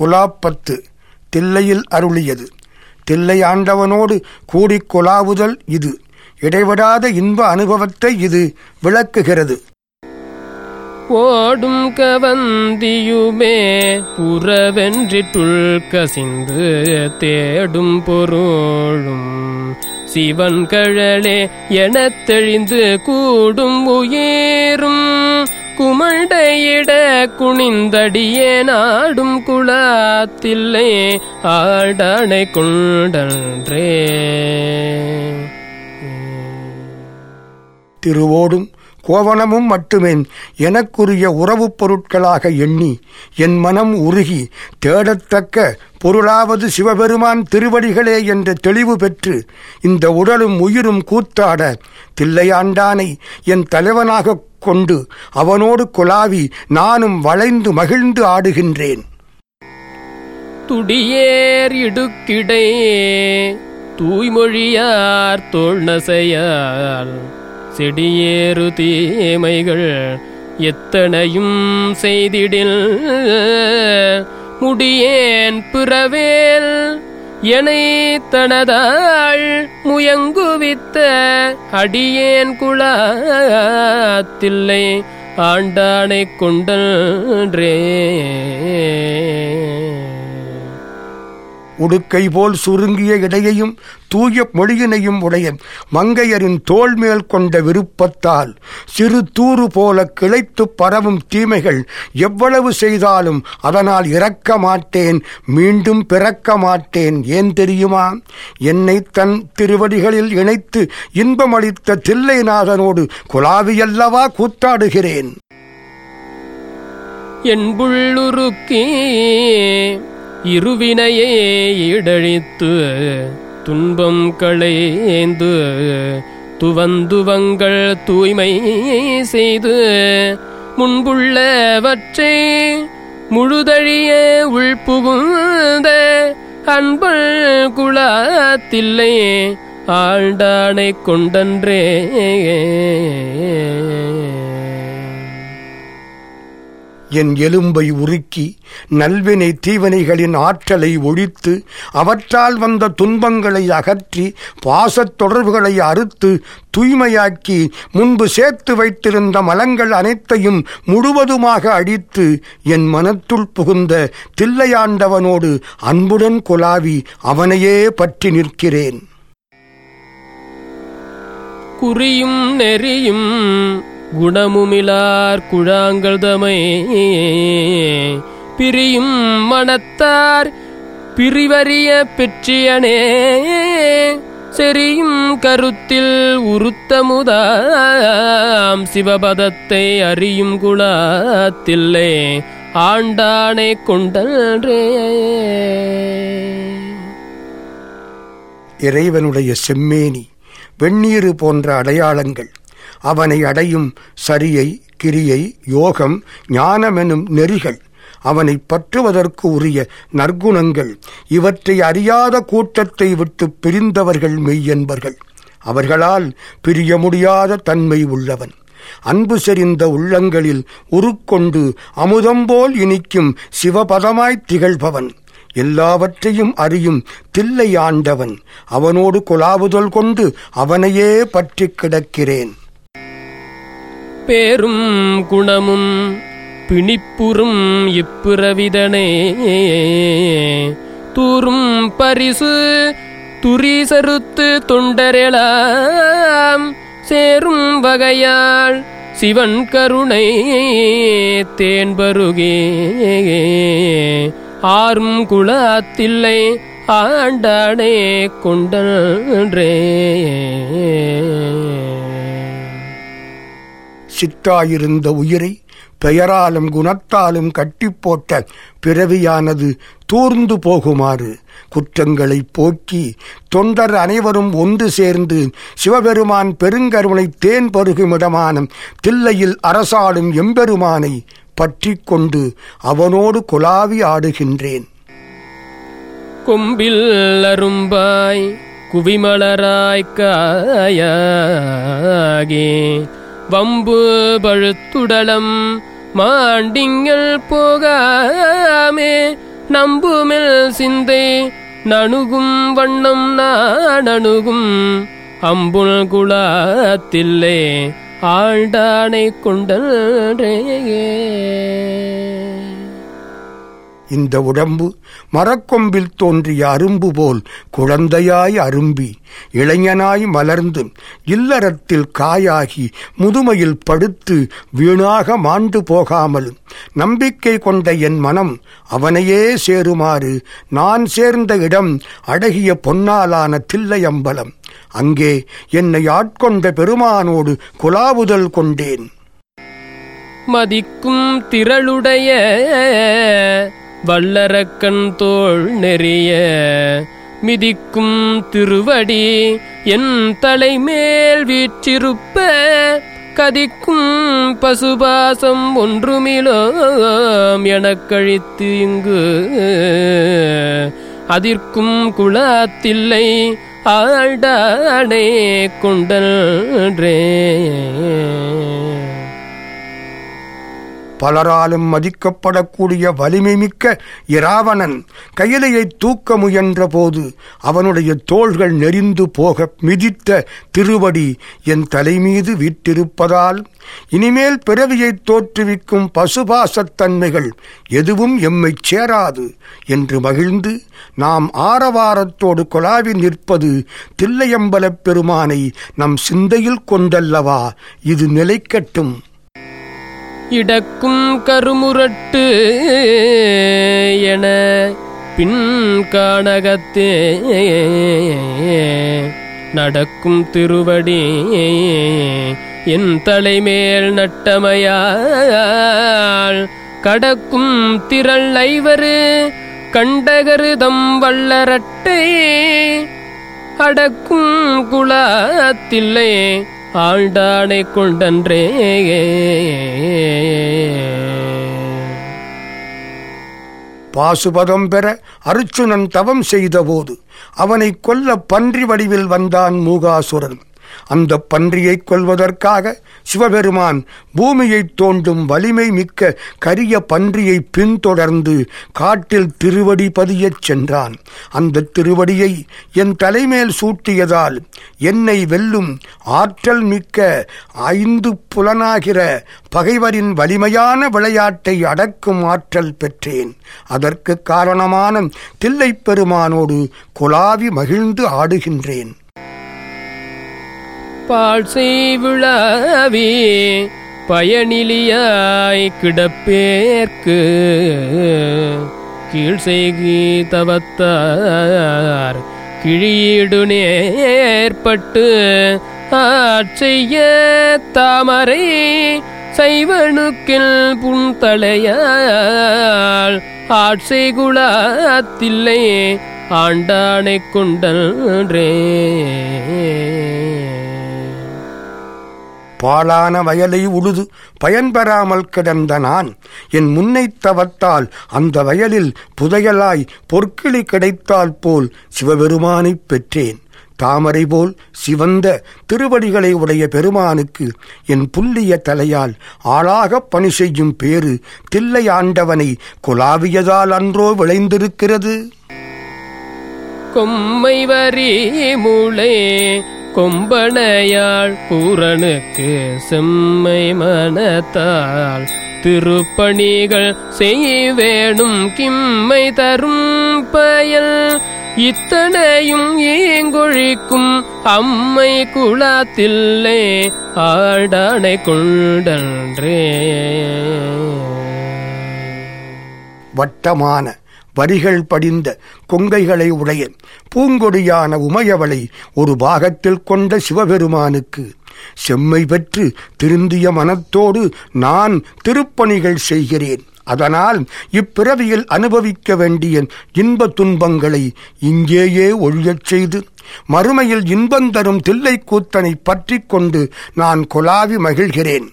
குலாப்பத்து தில்லையில் அருளியது. தில்லை ஆண்டவனோடு கூடிக் குலாவுதல் இது. இடைவிடாத இன்ப அனுபவத்தை இது விளக்குகிறது. ஓடும் கவந்தியுமே புறவென்றிட்டுள் கசிந்து தேடும் பொருளும். சிவன் கழலே எனத் தெளிந்து கூடும் உயிரும் குமண்டையிட குனிந்தடியே நாடும் குளாத்தில்லை ஆடனை கொண்டன்றே. திருவோடும் கோவணமும் மட்டுமே எனக்குரிய உறவுப் பொருட்களாக எண்ணி என் மனம் உருகி தேடத்தக்க பொருளாவது சிவபெருமான் திருவடிகளே என்ற தெளிவு பெற்று இந்த உடலும் உயிரும் கூத்தாட தில்லையாண்டானை என் தலைவனாகக் கொண்டு அவனோடு குலாவி நானும் வளைந்து மகிழ்ந்து ஆடுகின்றேன். துடியேர் இடுக்கிடையே தூய்மொழியார் தோல்நசையால் செடியேறு தீமைகள் எத்தனையும் செய்திடில் முடியேன் பிறவேல் எனை தனதாள் முயங்குவித்த அடியேன் குளாத்தில்லை ஆண்டானை கொண்டன்றே. உடுக்கை போல் சுருங்கிய இடையையும் தூய மொழியினையும் உடைய மங்கையரின் தோள் மேல் கொண்ட விருப்பத்தால் சிறு தூறு போல கிளைத்து பரவும் தீமைகள் எவ்வளவு செய்தாலும் அதனால் இறக்க மாட்டேன் மீண்டும் பிறக்க மாட்டேன். ஏன் தெரியுமா? என்னை தன் திருவடிகளில் இணைத்து இன்பமளித்த தில்லைநாதனோடு குலாவியல்லவா கூத்தாடுகிறேன்? என்புள்ளுருக்கி இருவினையே இடழித்து துன்பம் களைந்து துவந்துவங்கள் தூய்மை செய்து முன்புள்ளவற்றை முழுதழிய உள்புகுந்த அன்பள் குலாத்தில்லை ஆழ்ந்தானை கொண்டன்றே. என் எலும்பை உருக்கி நல்வினை தீவனைகளின் ஆற்றலை ஒழித்து அவற்றால் வந்த துன்பங்களை அகற்றி பாசத் தொடர்புகளை அறுத்து தூய்மையாக்கி முன்பு சேர்த்து வைத்திருந்த மலங்கள் அனைத்தையும் முழுவதுமாக அடித்து என் மனத்துள் புகுந்த தில்லையாண்டவனோடு அன்புடன் குலாவி அவனையே பற்றி நிற்கிறேன். குறியும் நெறியும் குணமுமிலார் குழாங்கள் தமை. பிரியும் மனத்தார் பிரிவறிய பெற்றியனே. செறியும் கருத்தில் உருத்தமுதாம் சிவபதத்தை அறியும் குலாத்தில்லை. ஆண்டானை கொண்டன்றே. இறைவனுடைய செம்மேனி வெந்நீரு போன்ற அடையாளங்கள் அவனை அடையும் சரியை கிரியை யோகம் ஞானமெனும் நெறிகள். அவனை பற்றுவதற்கு உரிய நற்குணங்கள். இவற்றை அறியாத கூட்டத்தை விட்டு பிரிந்தவர்கள் மெய்யென்பர்கள் அவர்களால் பிரிய முடியாத தன்மை உள்ளவன். அன்பு செறிந்த உள்ளங்களில் உருக்கொண்டு அமுதம்போல் இனிக்கும் சிவபதமாய்த் திகழ்பவன். எல்லாவற்றையும் அறியும் தில்லை ஆண்டவன் அவனோடு கொலாவுதல் கொண்டு அவனையே பற்றிக் கிடக்கிறேன். பேரும் குணமும் பிணிப்புறும் இப்பிறவிதனே. தூரும் பரிசு துரிசறுத்து தொண்டரெலாம் சேரும் வகையாள் சிவன் கருணை தேன்பருகே. ஆறும் குளத்தில்லை ஆண்டானே கொண்டன்றே. சித்தாயிருந்த உயிரை பெயராலும் குணத்தாலும் கட்டிப்போட்ட பிறவியானது தூர்ந்து போகுமாறு குற்றங்களை போக்கி தொண்டர் அனைவரும் ஒன்று சேர்ந்து சிவபெருமான் பெருங்கருணை தேன் பருகுமிடமான தில்லையில் அரசாடும் எம்பெருமானை பற்றி கொண்டு அவனோடு குலாவி ஆடுகின்றேன். கொம்பில் அரும்பாய் குவிமலராய்க்காயே வம்பு பழுத்துடலம் மாண்டிங்கள் போகாமே நம்புமெல் சிந்தை நணுகும் வண்ணம் நானணுகும். அம்புல் குலாத்தில்லை ஆண்டானை கொண்டே இந்த உடம்பு மரக்கொம்பில் தோன்றிய அரும்பு போல் குழந்தையாய் அரும்பி இளைஞனாய் மலர்ந்து இல்லறத்தில் காயாகி முதுமையில் படுத்து வீணாக மாண்டு போகாமல் நம்பிக்கை கொண்ட என் மனம் அவனையே சேருமாறு நான் சேர்ந்த இடம் அடகிய பொன்னாலான தில்லையம்பலம். அங்கே என்னை ஆட்கொண்ட பெருமானோடு குலாவுதல் கொண்டேன். மதிக்கும் திரளுடைய வல்லரக்கண் தோள் நெறிய மிதிக்கும் திருவடி என் தலைமேல் வீற்றிருப்ப கதிக்கும் பசுபாசம் ஒன்றுமிலோம் எனக்கழித்து இங்கு அதிர்க்கும் குளத்தில்லை ஆழ்டானே கொண்டன்றே. பலராலும் மதிக்கப்படக்கூடிய வலிமை மிக்க இராவணன் கையிலையை தூக்க முயன்ற போது அவனுடைய தோள்கள் நெறிந்து போக மிதித்த திருவடி என் தலைமீது வீட்டிருப்பதால் இனிமேல் பிறவியைத் தோற்றுவிக்கும் பசுபாசத்தன்மைகள் எதுவும் எம்மைச் சேராது என்று மகிழ்ந்து நாம் ஆரவாரத்தோடு கொலாவி நிற்பது தில்லையம்பலப் பெருமானை நம் சிந்தையில் கொண்டல்லவா? இது நிலைக்கட்டும். இடக்கும் கருமுரட்டு என பின் காணகத்தே. நடக்கும் திருவடி என் தலைமேல் நட்டமையாள் கடக்கும் திரள் ஐவரு கண்டகருதம் வல்லரட்டை அடக்கும் குலத்தில்லை ஆழ்ந்தானை கொண்டன்றே. பாசுபதம் பெற அருச்சுனன் தவம் செய்தபோது அவனை கொல்ல பன்றி வடிவில் வந்தான் மூகாசுரன். அந்த பன்றியைக் கொல்வதற்காக சிவபெருமான் பூமியைத் தோண்டும் வலிமை மிக்க கரிய பன்றியை பின்தொடர்ந்து காட்டில் திருவடி பதியச் சென்றான். அந்த திருவடியை என் தலைமேல் சூட்டியதால் என்னை வெல்லும் ஆற்றல் மிக்க ஐந்து புலனாகிற பகைவரின் வலிமையான விளையாட்டை அடக்கும் ஆற்றல் பெற்றேன். அதற்கு காரணமான தில்லைப் பெருமானோடு குலாவி மகிழ்ந்து ஆடுகின்றேன். பால் செய்விழாவி பயனிலியாய் கிடப்பேற்கு. கீழ் செய்கி தவத்தார் கிழியீடு நேர்பட்டு ஆட்செய்ய தாமரை சைவனுக்கில் புண்தலையால் ஆட்செய்குலாத்தில்லை ஆண்டானை கொண்டன்றே. பாழான வயலை உழுது பயன்பெறாமல் கிடந்த நான் என் முன்னைத் தவத்தால் அந்த வயலில் புதையலாய் பொற்கிளி கிடைத்தால் போல் சிவபெருமானைப் பெற்றேன். தாமரை போல் சிவந்த திருவடிகளை உடைய பெருமானுக்கு என் புல்லிய தலையால் ஆளாகப் பணி செய்யும் பேறு தில்லை ஆண்டவனை குலாவியதால் அன்றோ விளைந்திருக்கிறது. கொம்மை வரி மூளை கொம்பனையாள் பூரனுக்கு செம்மை மனத்தால் திருப்பணிகள் செய்வேணும் கிம்மை தரும் பயல். இத்தனையும் ஏங்கொழிக்கும் அம்மை குலாத்தில்லை ஆடானை கொண்டன்றே. வட்டமான வரிகள் படிந்த கொங்கைகளை உடைய பூங்கொடியான உமையவளை ஒரு பாகத்தில் கொண்ட சிவபெருமானுக்கு செம்மை பெற்று திருந்திய மனத்தோடு நான் திருப்பணிகள் செய்கிறேன். அதனால் இப்பிறவியில் அனுபவிக்க வேண்டிய இன்ப துன்பங்களை இங்கேயே ஒழியச் செய்து மறுமையில் இன்பந்தரும் தில்லை கூத்தனை பற்றிக் கொண்டு நான் கொலாவி மகிழ்கிறேன்.